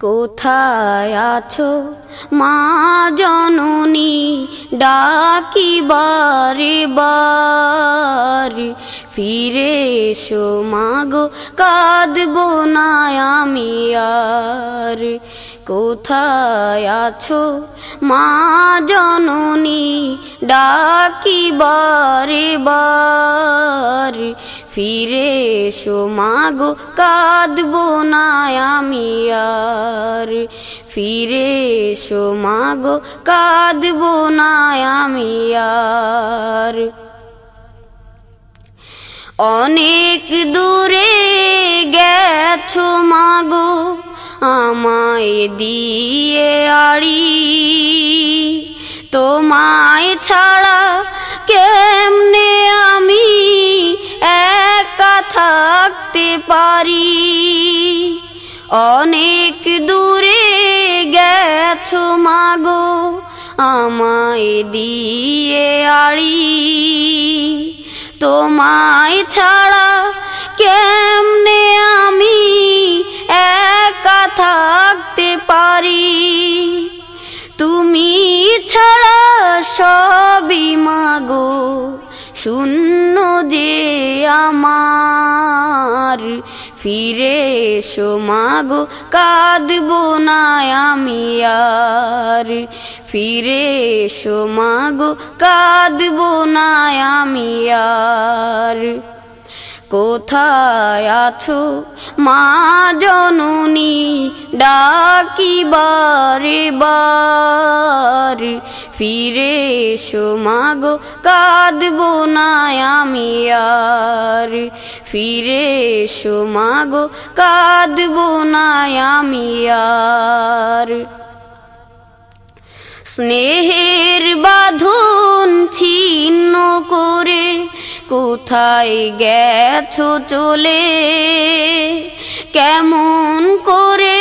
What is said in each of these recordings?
কোথায় আছো? মা জননী ডাকি বারে। বার ফিরে এসো মাগো কাঁদবো না আমি আর। কোথায় আছো? মা জননী ডাকি বারে। বার ফিরে এসো মাগো কাঁদবো না আমি আর। ফিরে এসো মাগো কাঁদবো না আমি আর। অনেক দূরে আমায় দিয়ে আড়ি। তোমায় ছাড়া কেমনে আমি একা থাকতে পারি? অনেক দূরে গেছো মাগো আমায় দিয়ে আড়ি। তোমায় ছাড়া কেমনে আমি থাকতে পারি। তুমি ছাড়া সবই মাগো, শূন্য যে আমার। ফিরে এসো মাগো, কাঁদবো না আমি আর। ফিরে এসো মাগো, কাঁদবো না আমি আর। কোথায় আছো? মা জননী ডাকি বারে। বার ফিরে এসো মাগো কাঁদবো না আমি আর। ফিরে এসো মাগো কাঁদবো না আমি আর। স্নেহের বাঁধন কোথায় গেছো চলে? কেমন করে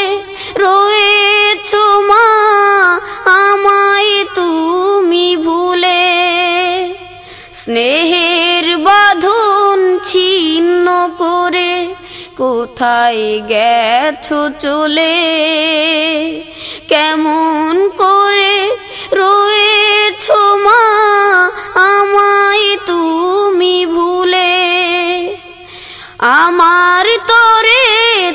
রয়েছো মা, আমায় তুমি ভুলে? স্নেহের বাঁধন ছিন্ন করে কোথায় গেছো চলে? কেমন করে রয়েছো আমার তরে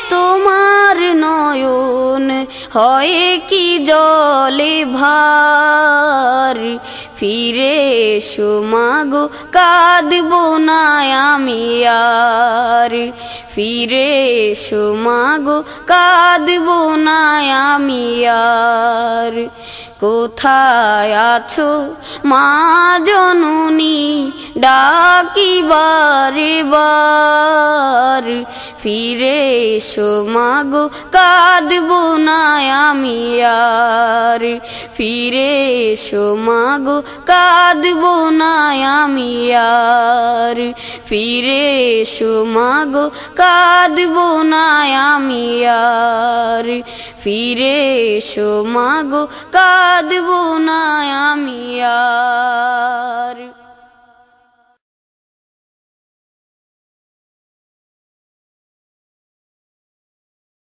তোমার নয়ন হয় কি জলে ভার? ফিরে সুমাগো কাঁদব না আমি আর। ফিরে এসো, মাগো, কাঁদবো আমি আর। কোথায় আছো, মা জননী ডাকি বারে। বার ফিরে এসো, মাগো, কাঁদবো আমি আর। ফিরে এসো, মাগো, কাঁদবো আমি আর। ফিরে এসো মাগো কাঁদব না আমি আর। ফিরে এসো মাগো কাঁদব না আমি আর।